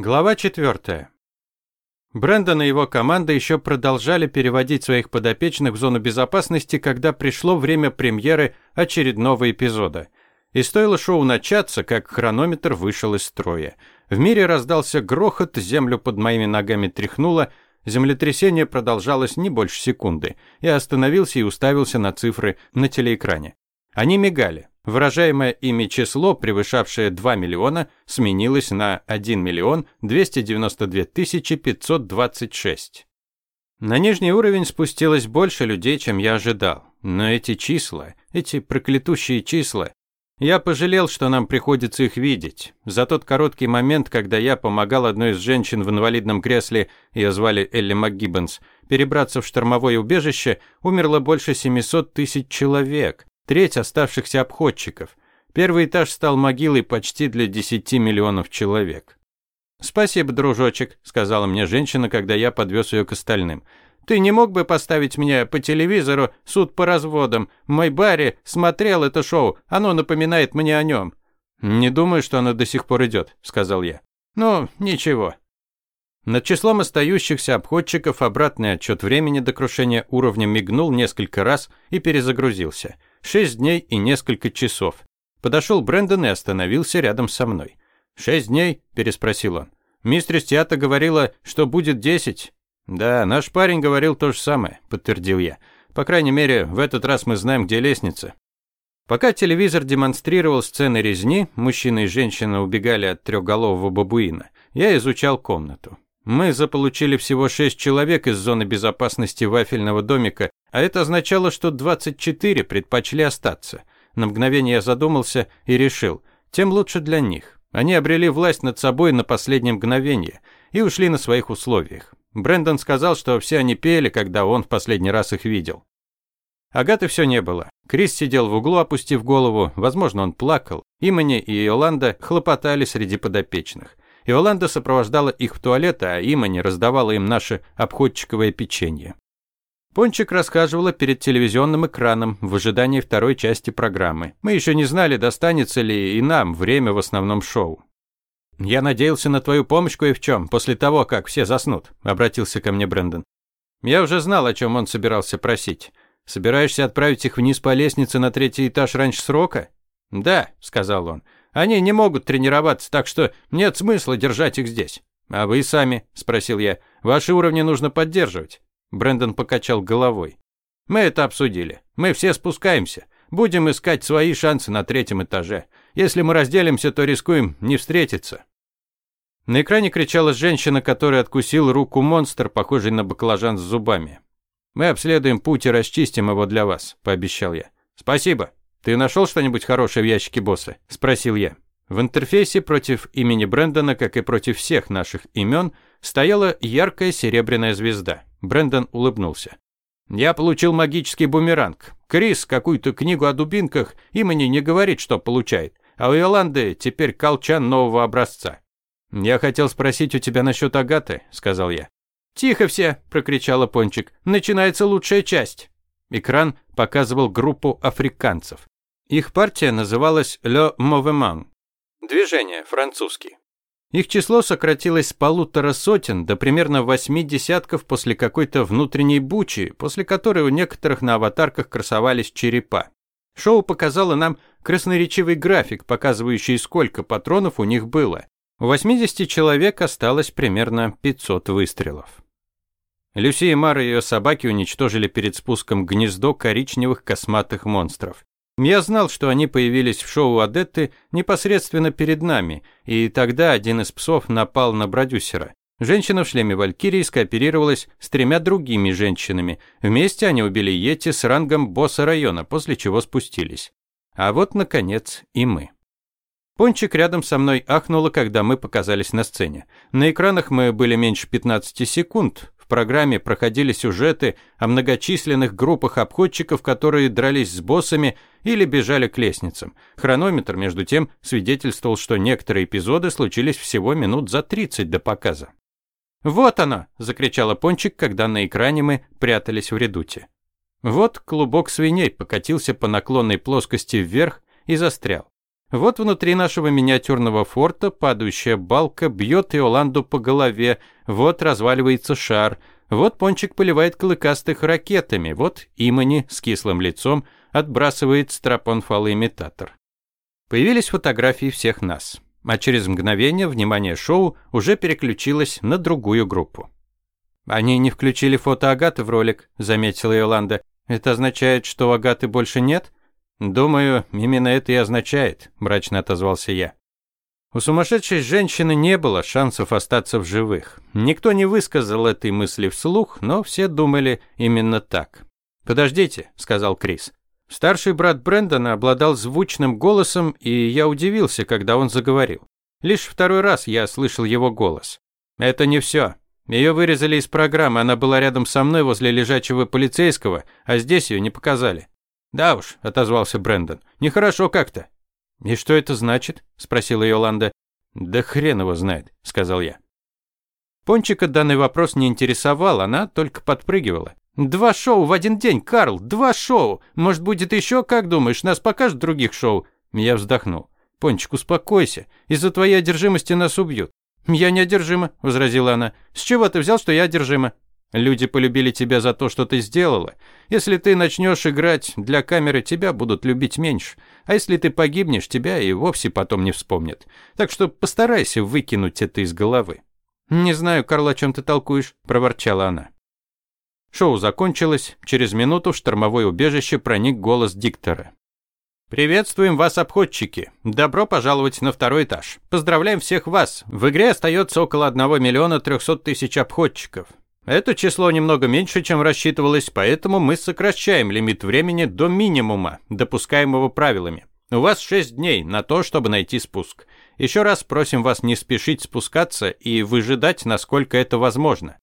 Глава 4. Брэндон и его команда еще продолжали переводить своих подопечных в зону безопасности, когда пришло время премьеры очередного эпизода. И стоило шоу начаться, как хронометр вышел из строя. В мире раздался грохот, землю под моими ногами тряхнуло, землетрясение продолжалось не больше секунды. Я остановился и уставился на цифры на телеэкране. Они мигали. Выражаемое ими число, превышавшее 2 миллиона, сменилось на 1 миллион 292 тысячи 526. На нижний уровень спустилось больше людей, чем я ожидал. Но эти числа, эти проклятущие числа, я пожалел, что нам приходится их видеть. За тот короткий момент, когда я помогал одной из женщин в инвалидном кресле, ее звали Элли МакГиббонс, перебраться в штормовое убежище, умерло больше 700 тысяч человек треть оставшихся обходчиков. Первый этаж стал могилой почти для 10 миллионов человек. «Спасибо, дружочек», — сказала мне женщина, когда я подвез ее к остальным. «Ты не мог бы поставить мне по телевизору суд по разводам? Мой Барри смотрел это шоу, оно напоминает мне о нем». «Не думаю, что оно до сих пор идет», — сказал я. «Ну, ничего». Над числом остающихся обходчиков обратный отчет времени до крушения уровня мигнул несколько раз и перезагрузился — Шесть дней и несколько часов. Подошел Брэндон и остановился рядом со мной. «Шесть дней?» – переспросил он. «Мистерис Тиата говорила, что будет десять». «Да, наш парень говорил то же самое», – подтвердил я. «По крайней мере, в этот раз мы знаем, где лестница». Пока телевизор демонстрировал сцены резни, мужчина и женщина убегали от трехголового бабуина, я изучал комнату. Мы заполучили всего шесть человек из зоны безопасности вафельного домика, а это означало, что 24 предпочли остаться. На мгновение я задумался и решил, тем лучше для них. Они обрели власть над собой на последнее мгновение и ушли на своих условиях. Брэндон сказал, что все они пели, когда он в последний раз их видел. Агаты все не было. Крис сидел в углу, опустив голову, возможно, он плакал. Имани и Иоланда хлопотали среди подопечных. Иоланда сопровождала их в туалет, а Имани раздавала им наше обходчиковое печенье. Пончик расхаживала перед телевизионным экраном в ожидании второй части программы. Мы еще не знали, достанется ли и нам время в основном шоу. «Я надеялся на твою помощь кое в чем, после того, как все заснут», – обратился ко мне Брэндон. Я уже знал, о чем он собирался просить. «Собираешься отправить их вниз по лестнице на третий этаж раньше срока?» «Да», – сказал он. Они не могут тренироваться, так что нет смысла держать их здесь. А вы сами, спросил я. Ваши уровни нужно поддерживать. Брэндон покачал головой. Мы это обсудили. Мы все спускаемся. Будем искать свои шансы на третьем этаже. Если мы разделимся, то рискуем не встретиться. На экране кричала женщина, которая откусил руку монстр, похожий на баклажан с зубами. Мы обследуем путь и расчистим его для вас, пообещал я. Спасибо. «Ты нашел что-нибудь хорошее в ящике босса?» – спросил я. В интерфейсе против имени Брэндона, как и против всех наших имен, стояла яркая серебряная звезда. Брэндон улыбнулся. «Я получил магический бумеранг. Крис какую-то книгу о дубинках имени не говорит, что получает. А у Иоланды теперь колчан нового образца». «Я хотел спросить у тебя насчет Агаты», – сказал я. «Тихо все!» – прокричала Пончик. «Начинается лучшая часть!» Экран показывал группу африканцев. Их партия называлась «Le Mouvement» – движение, французский. Их число сократилось с полутора сотен до примерно восьми десятков после какой-то внутренней бучи, после которой у некоторых на аватарках красовались черепа. Шоу показало нам красноречивый график, показывающий, сколько патронов у них было. У 80 человек осталось примерно 500 выстрелов. Люси и Мара и ее собаки уничтожили перед спуском гнездо коричневых косматых монстров. Я знал, что они появились в шоу Адетты непосредственно перед нами, и тогда один из псов напал на продюсера. Женщина в шлеме Валькирии скооперировалась с тремя другими женщинами. Вместе они убили Йети с рангом босса района, после чего спустились. А вот, наконец, и мы. Пончик рядом со мной ахнула, когда мы показались на сцене. На экранах мы были меньше 15 секунд, программе проходили сюжеты о многочисленных группах обходчиков, которые дрались с боссами или бежали к лестницам. Хронометр, между тем, свидетельствовал, что некоторые эпизоды случились всего минут за 30 до показа. «Вот оно!» – закричала Пончик, когда на экране мы прятались в редуте. Вот клубок свиней покатился по наклонной плоскости вверх и застрял. Вот внутри нашего миниатюрного форта падающая балка бьет Иоланду по голове, вот разваливается шар, вот Пончик поливает клыкастых ракетами, вот Имани с кислым лицом отбрасывает стропон фалоимитатор. Появились фотографии всех нас, а через мгновение внимание шоу уже переключилось на другую группу. «Они не включили фото Агаты в ролик», — заметила Иоланда. «Это означает, что Агаты больше нет?» «Думаю, именно это и означает», – мрачно отозвался я. У сумасшедшей женщины не было шансов остаться в живых. Никто не высказал этой мысли вслух, но все думали именно так. «Подождите», – сказал Крис. Старший брат Брэндона обладал звучным голосом, и я удивился, когда он заговорил. Лишь второй раз я слышал его голос. «Это не все. Ее вырезали из программы, она была рядом со мной возле лежачего полицейского, а здесь ее не показали. «Да уж», – отозвался Брэндон. «Нехорошо как-то». «И что это значит?» – спросила Йоланда. «Да хрен его знает», – сказал я. Пончика данный вопрос не интересовал, она только подпрыгивала. «Два шоу в один день, Карл, два шоу! Может, будет еще, как думаешь, нас покажут других шоу?» Я вздохнул. «Пончик, успокойся, из-за твоей одержимости нас убьют». «Я не одержима», – возразила она. «С чего ты взял, что я одержима?» Люди полюбили тебя за то, что ты сделала. Если ты начнешь играть для камеры, тебя будут любить меньше. А если ты погибнешь, тебя и вовсе потом не вспомнят. Так что постарайся выкинуть это из головы. «Не знаю, Карл, о чем ты толкуешь», – проворчала она. Шоу закончилось. Через минуту в штормовое убежище проник голос диктора. «Приветствуем вас, обходчики! Добро пожаловать на второй этаж. Поздравляем всех вас! В игре остается около 1 миллиона 300 тысяч обходчиков. Это число немного меньше, чем рассчитывалось, поэтому мы сокращаем лимит времени до минимума, допускаемого правилами. У вас 6 дней на то, чтобы найти спуск. Еще раз просим вас не спешить спускаться и выжидать, насколько это возможно.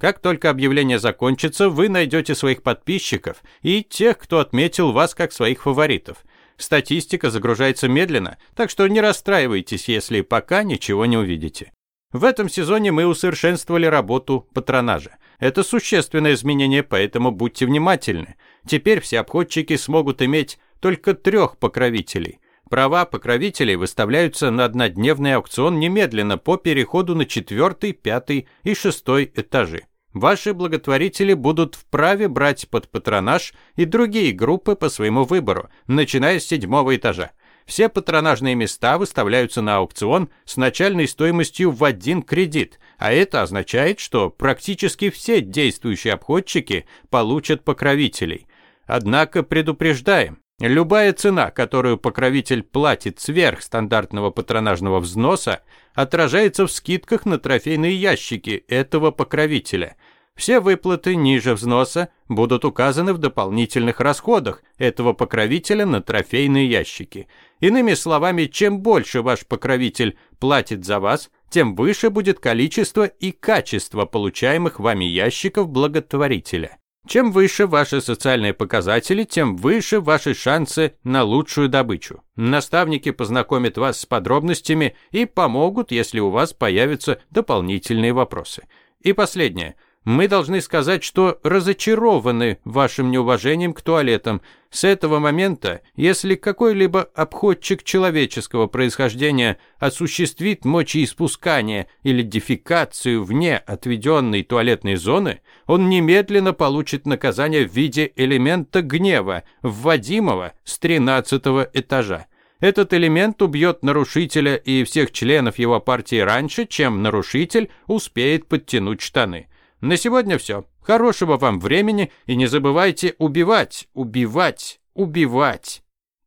Как только объявление закончится, вы найдете своих подписчиков и тех, кто отметил вас как своих фаворитов. Статистика загружается медленно, так что не расстраивайтесь, если пока ничего не увидите. В этом сезоне мы усовершенствовали работу патронажа. Это существенное изменение, поэтому будьте внимательны. Теперь все обходчики смогут иметь только трех покровителей. Права покровителей выставляются на однодневный аукцион немедленно по переходу на четвертый, пятый и шестой этажи. Ваши благотворители будут вправе брать под патронаж и другие группы по своему выбору, начиная с седьмого этажа. Все патронажные места выставляются на аукцион с начальной стоимостью в один кредит, а это означает, что практически все действующие обходчики получат покровителей. Однако предупреждаем, любая цена, которую покровитель платит сверх стандартного патронажного взноса, отражается в скидках на трофейные ящики этого покровителя – все выплаты ниже взноса будут указаны в дополнительных расходах этого покровителя на трофейные ящики. Иными словами, чем больше ваш покровитель платит за вас, тем выше будет количество и качество получаемых вами ящиков благотворителя. Чем выше ваши социальные показатели, тем выше ваши шансы на лучшую добычу. Наставники познакомят вас с подробностями и помогут, если у вас появятся дополнительные вопросы. И последнее – мы должны сказать, что разочарованы вашим неуважением к туалетам. С этого момента, если какой-либо обходчик человеческого происхождения осуществит мочеиспускание или дефекацию вне отведенной туалетной зоны, он немедленно получит наказание в виде элемента гнева, вводимого с 13 этажа. Этот элемент убьет нарушителя и всех членов его партии раньше, чем нарушитель успеет подтянуть штаны. На сегодня все. Хорошего вам времени и не забывайте убивать, убивать, убивать.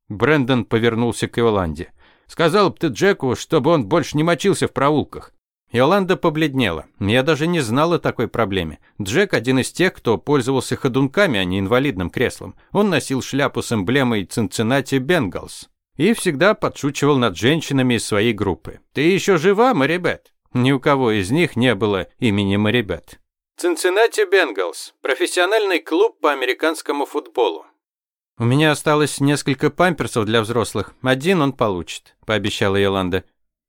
Брэндон повернулся к Иоланде. Сказал бы ты Джеку, чтобы он больше не мочился в проулках. Иоланда побледнела. Я даже не знала о такой проблеме. Джек один из тех, кто пользовался ходунками, а не инвалидным креслом. Он носил шляпу с эмблемой Цинциннати Бенгалс и всегда подшучивал над женщинами из своей группы. «Ты еще жива, Марибет?» Ни у кого из них не было имени Марибет. Цинциннати Бенгалс. Профессиональный клуб по американскому футболу. У меня осталось несколько памперсов для взрослых. Один он получит, пообещала Йоланда.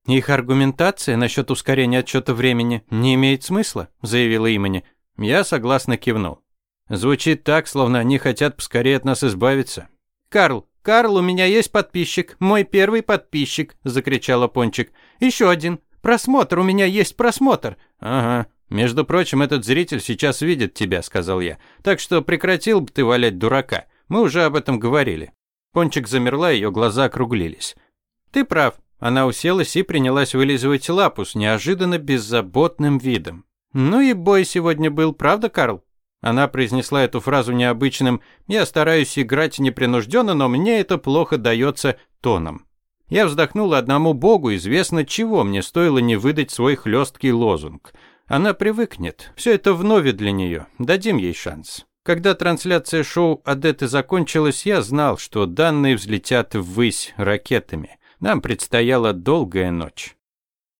Их аргументация насчет ускорения отчета времени не имеет смысла, заявила Имани. Я согласно кивнул. Звучит так, словно они хотят поскорее от нас избавиться. Карл, «Карл, у меня есть подписчик, мой первый подписчик», – закричала Пончик. «Еще один. Просмотр, у меня есть просмотр». «Ага. Между прочим, этот зритель сейчас видит тебя», – сказал я. «Так что прекратил бы ты валять дурака. Мы уже об этом говорили». Пончик замерла, ее глаза округлились. «Ты прав». Она уселась и принялась вылизывать лапу с неожиданно беззаботным видом. «Ну и бой сегодня был, правда, Карл?» Она произнесла эту фразу необычным «Я стараюсь играть непринужденно, но мне это плохо дается тоном». Я вздохнула одному богу, известно чего мне стоило не выдать свой хлесткий лозунг. Она привыкнет, все это вновь для нее, дадим ей шанс. Когда трансляция шоу Адеты закончилась, я знал, что данные взлетят ввысь ракетами. Нам предстояла долгая ночь.